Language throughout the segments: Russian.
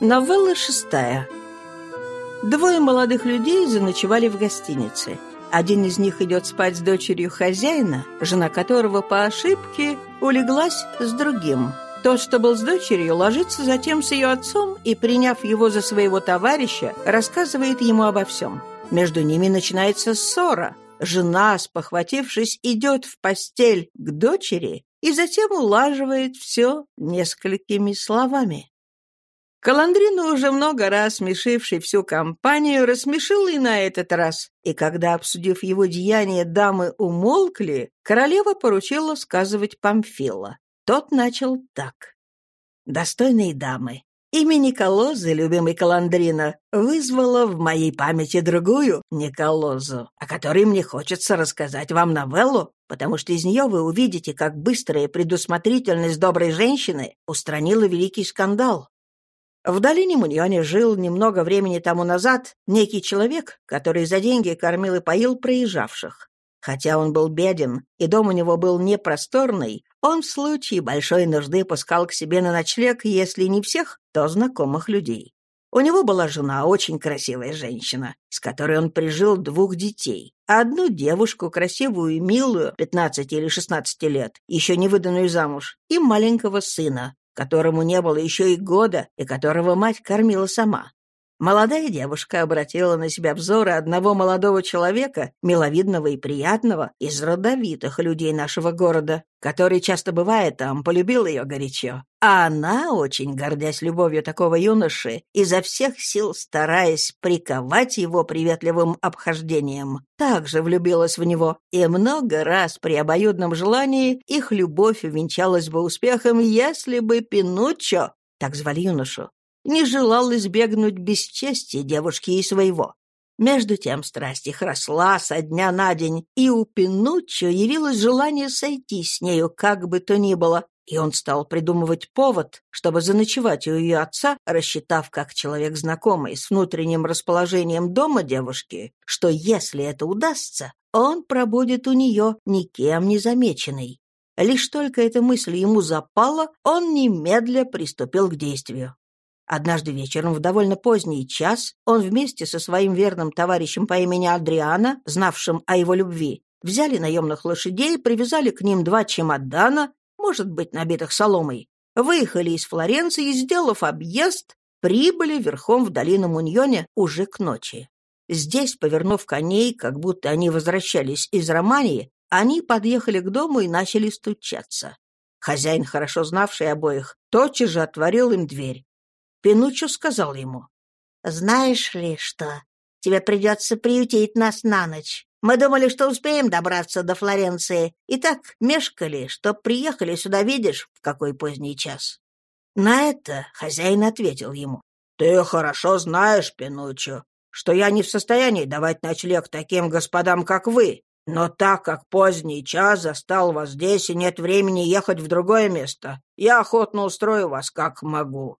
Новелла шестая. Двое молодых людей заночевали в гостинице. Один из них идет спать с дочерью хозяина, жена которого по ошибке улеглась с другим. Тот, что был с дочерью, ложится затем с ее отцом и, приняв его за своего товарища, рассказывает ему обо всем. Между ними начинается ссора. Жена, спохватившись, идет в постель к дочери и затем улаживает все несколькими словами. Каландрина, уже много раз смешивший всю компанию, рассмешил и на этот раз. И когда, обсудив его деяния, дамы умолкли, королева поручила сказывать Памфила. Тот начал так. «Достойные дамы, имя Николозы, любимый Каландрина, вызвало в моей памяти другую Николозу, о которой мне хочется рассказать вам новеллу, потому что из нее вы увидите, как быстрая предусмотрительность доброй женщины устранила великий скандал. В долине Муньоне жил немного времени тому назад некий человек, который за деньги кормил и поил проезжавших. Хотя он был беден, и дом у него был непросторный, он в случае большой нужды пускал к себе на ночлег, если не всех, то знакомых людей. У него была жена, очень красивая женщина, с которой он прижил двух детей. Одну девушку, красивую и милую, 15 или 16 лет, еще не выданную замуж, и маленького сына, которому не было еще и года и которого мать кормила сама. Молодая девушка обратила на себя взоры одного молодого человека, миловидного и приятного, из родовитых людей нашего города, который часто бывает там, полюбил ее горячо. А она, очень гордясь любовью такого юноши, изо всех сил стараясь приковать его приветливым обхождением, также влюбилась в него, и много раз при обоюдном желании их любовь увенчалась бы успехом, если бы Пинуччо, так звали юношу, не желал избегнуть бесчестия девушки и своего. Между тем страсть их росла со дня на день, и у Пинуччо явилось желание сойти с нею как бы то ни было, и он стал придумывать повод, чтобы заночевать у ее отца, рассчитав как человек знакомый с внутренним расположением дома девушки, что если это удастся, он пробудет у нее никем не замеченный. Лишь только эта мысль ему запала, он немедля приступил к действию. Однажды вечером в довольно поздний час он вместе со своим верным товарищем по имени Адриана, знавшим о его любви, взяли наемных лошадей, привязали к ним два чемодана, может быть, набитых соломой, выехали из Флоренции и, сделав объезд, прибыли верхом в долину Муньоне уже к ночи. Здесь, повернув коней, как будто они возвращались из Романии, они подъехали к дому и начали стучаться. Хозяин, хорошо знавший обоих, тотчас же отворил им дверь. Пинуччо сказал ему. «Знаешь ли что? Тебе придется приютить нас на ночь. Мы думали, что успеем добраться до Флоренции, и так мешкали, что приехали сюда, видишь, в какой поздний час». На это хозяин ответил ему. «Ты хорошо знаешь, Пинуччо, что я не в состоянии давать ночлег таким господам, как вы, но так как поздний час застал вас здесь и нет времени ехать в другое место, я охотно устрою вас, как могу.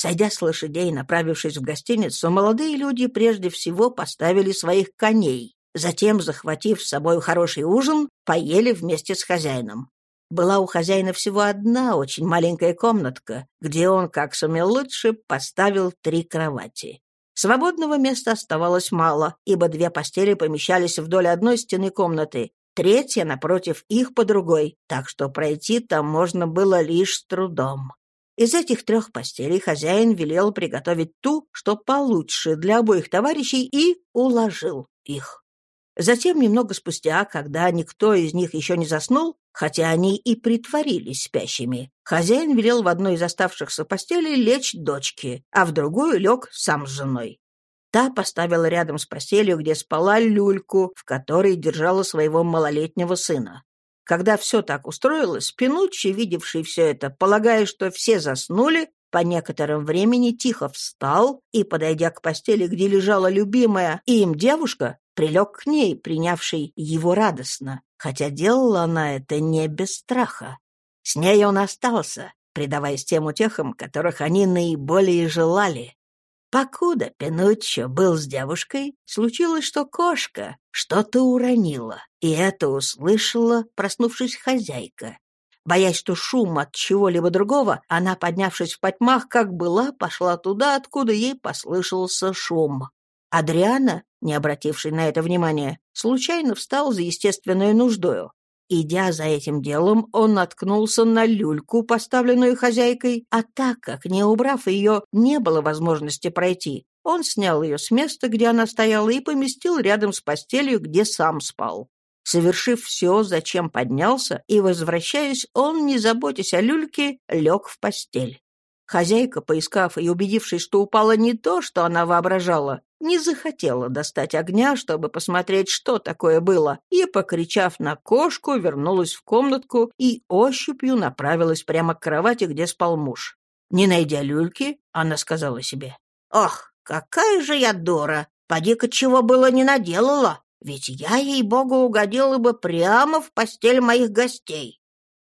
Сойдя с лошадей, направившись в гостиницу, молодые люди прежде всего поставили своих коней. Затем, захватив с собой хороший ужин, поели вместе с хозяином. Была у хозяина всего одна очень маленькая комнатка, где он, как сумел лучше, поставил три кровати. Свободного места оставалось мало, ибо две постели помещались вдоль одной стены комнаты, третья напротив их по другой, так что пройти там можно было лишь с трудом. Из этих трех постелей хозяин велел приготовить ту, что получше для обоих товарищей, и уложил их. Затем, немного спустя, когда никто из них еще не заснул, хотя они и притворились спящими, хозяин велел в одной из оставшихся постелей лечь дочке, а в другую лег сам с женой. Та поставила рядом с постелью, где спала люльку, в которой держала своего малолетнего сына. Когда все так устроилось, Пинуччи, видевший все это, полагая, что все заснули, по некотором времени тихо встал и, подойдя к постели, где лежала любимая им девушка, прилег к ней, принявшей его радостно, хотя делала она это не без страха. С ней он остался, предаваясь тем утехам, которых они наиболее желали. Покуда Пинуччо был с девушкой, случилось, что кошка что-то уронила, и это услышала, проснувшись хозяйка. Боясь, что шум от чего-либо другого, она, поднявшись в потьмах, как была, пошла туда, откуда ей послышался шум. Адриана, не обративший на это внимания, случайно встал за естественную нуждою. Идя за этим делом, он наткнулся на люльку, поставленную хозяйкой, а так как, не убрав ее, не было возможности пройти, он снял ее с места, где она стояла, и поместил рядом с постелью, где сам спал. Совершив все, зачем поднялся, и, возвращаясь, он, не заботясь о люльке, лег в постель. Хозяйка, поискав и убедившись, что упало не то, что она воображала, не захотела достать огня, чтобы посмотреть, что такое было, и, покричав на кошку, вернулась в комнатку и ощупью направилась прямо к кровати, где спал муж. Не найдя люльки, она сказала себе, «Ох, какая же я дура! Поди-ка чего было не наделала, ведь я, ей-богу, угодила бы прямо в постель моих гостей».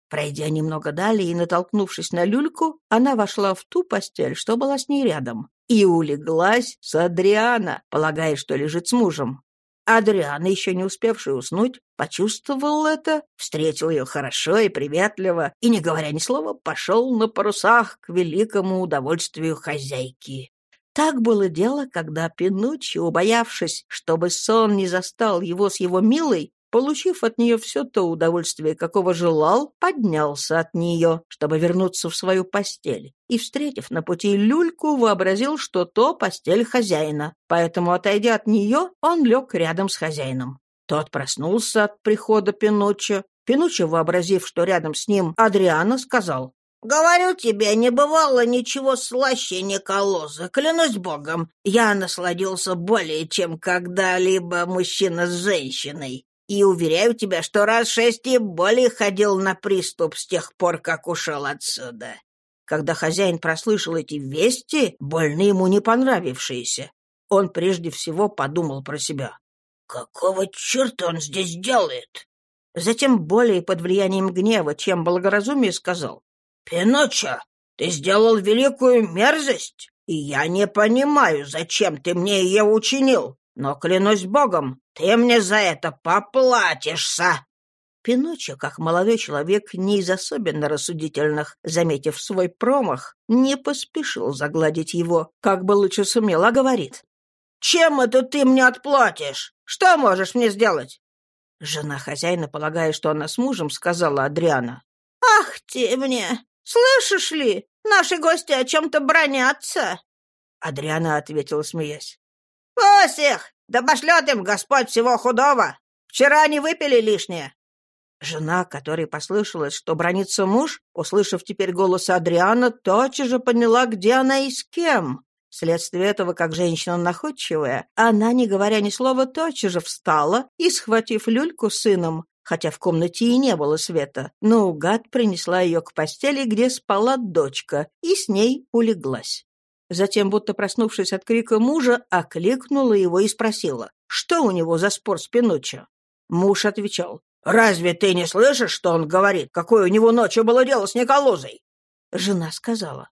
Пройдя немного далее и натолкнувшись на люльку, она вошла в ту постель, что была с ней рядом и улеглась с Адриана, полагая, что лежит с мужем. Адриан, еще не успевший уснуть, почувствовал это, встретил ее хорошо и приветливо, и, не говоря ни слова, пошел на парусах к великому удовольствию хозяйки. Так было дело, когда Пинуччи, убоявшись, чтобы сон не застал его с его милой, Получив от нее все то удовольствие, какого желал, поднялся от нее, чтобы вернуться в свою постель, и, встретив на пути люльку, вообразил, что то постель хозяина, поэтому, отойдя от нее, он лег рядом с хозяином. Тот проснулся от прихода Пинуччо. Пинуччо, вообразив, что рядом с ним Адриана, сказал, «Говорю тебе, не бывало ничего слаще Николоза, клянусь богом. Я насладился более, чем когда-либо мужчина с женщиной. И уверяю тебя, что раз шесть и более ходил на приступ с тех пор, как ушел отсюда. Когда хозяин прослышал эти вести, больно ему не понравившиеся, он прежде всего подумал про себя. «Какого черта он здесь делает?» Затем, более под влиянием гнева, чем благоразумия, сказал. «Пиноча, ты сделал великую мерзость, и я не понимаю, зачем ты мне ее учинил. Но, клянусь богом, ты мне за это поплатишься!» Пиноччо, как молодой человек, не из особенно рассудительных, заметив свой промах, не поспешил загладить его, как бы лучше сумел, а говорит. «Чем это ты мне отплатишь? Что можешь мне сделать?» Жена хозяина, полагая, что она с мужем, сказала Адриана. «Ах ты мне! Слышишь ли, наши гости о чем-то бронятся!» Адриана ответила, смеясь. «Пусть их! Да пошлет им Господь всего худого! Вчера они выпили лишнее!» Жена, которой послышалось, что бронится муж, услышав теперь голос Адриана, тотчас же поняла, где она и с кем. Вследствие этого, как женщина находчивая, она, не говоря ни слова, тотчас же встала и, схватив люльку с сыном, хотя в комнате и не было света, наугад принесла ее к постели, где спала дочка, и с ней улеглась. Затем, будто проснувшись от крика мужа, окликнула его и спросила, что у него за спор с Пинуччо. Муж отвечал, «Разве ты не слышишь, что он говорит? Какое у него ночью было дело с Николозой?» Жена сказала,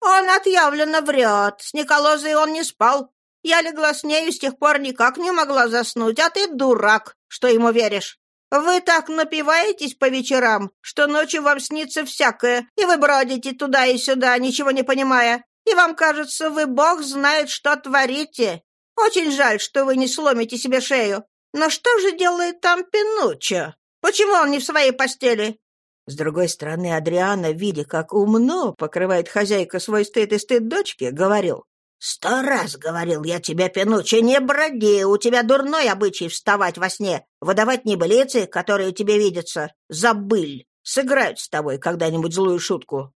«Он отъявленно врет. С Николозой он не спал. Я легла с нею с тех пор никак не могла заснуть, а ты дурак, что ему веришь. Вы так напиваетесь по вечерам, что ночью вам снится всякое, и вы бродите туда и сюда, ничего не понимая и вам кажется, вы бог знает, что творите. Очень жаль, что вы не сломите себе шею. Но что же делает там Пинуччо? Почему он не в своей постели?» С другой стороны, Адриана, видя, как умно покрывает хозяйка свой стыд и стыд дочки, говорил. «Сто раз говорил я тебе, Пинуччо, не броди, у тебя дурной обычай вставать во сне, выдавать небылицы, которые тебе видятся. Забыль, сыграют с тобой когда-нибудь злую шутку.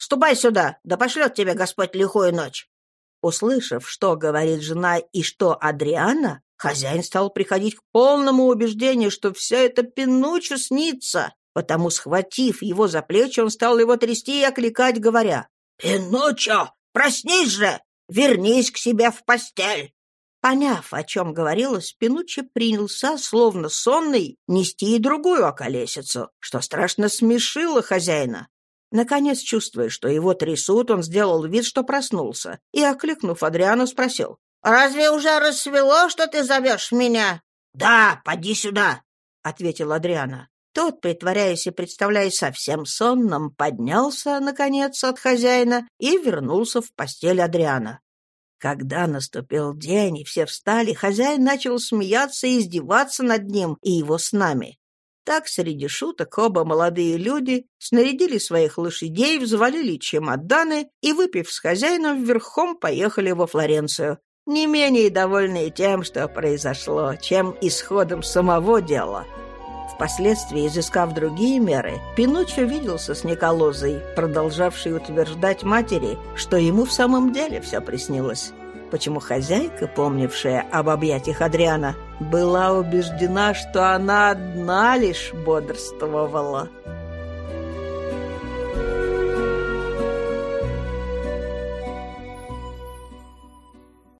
Ступай сюда, да пошлет тебе Господь лихую ночь». Услышав, что говорит жена и что Адриана, хозяин стал приходить к полному убеждению, что все это Пинучу снится. Потому, схватив его за плечи, он стал его трясти и окликать, говоря, «Пинучо, проснись же! Вернись к себе в постель!» Поняв, о чем говорилось, Пинуччи принялся, словно сонный, нести и другую околесицу, что страшно смешило хозяина. Наконец, чувствуя, что его трясут, он сделал вид, что проснулся, и, окликнув Адриану, спросил. «Разве уже рассвело, что ты зовешь меня?» «Да, поди сюда», — ответил Адриана. Тот, притворяясь и представляясь совсем сонным, поднялся, наконец, от хозяина и вернулся в постель Адриана. Когда наступил день, и все встали, хозяин начал смеяться и издеваться над ним и его снами. Так, среди шуток, оба молодые люди снарядили своих лошадей, взвалили чемоданы и, выпив с хозяином, верхом поехали во Флоренцию, не менее довольные тем, что произошло, чем исходом самого дела. Впоследствии, изыскав другие меры, Пинуччо виделся с Николозой, продолжавшей утверждать матери, что ему в самом деле все приснилось. Почему хозяйка, помнившая об объятиях Адриана, была убеждена, что она одна лишь бодрствовала.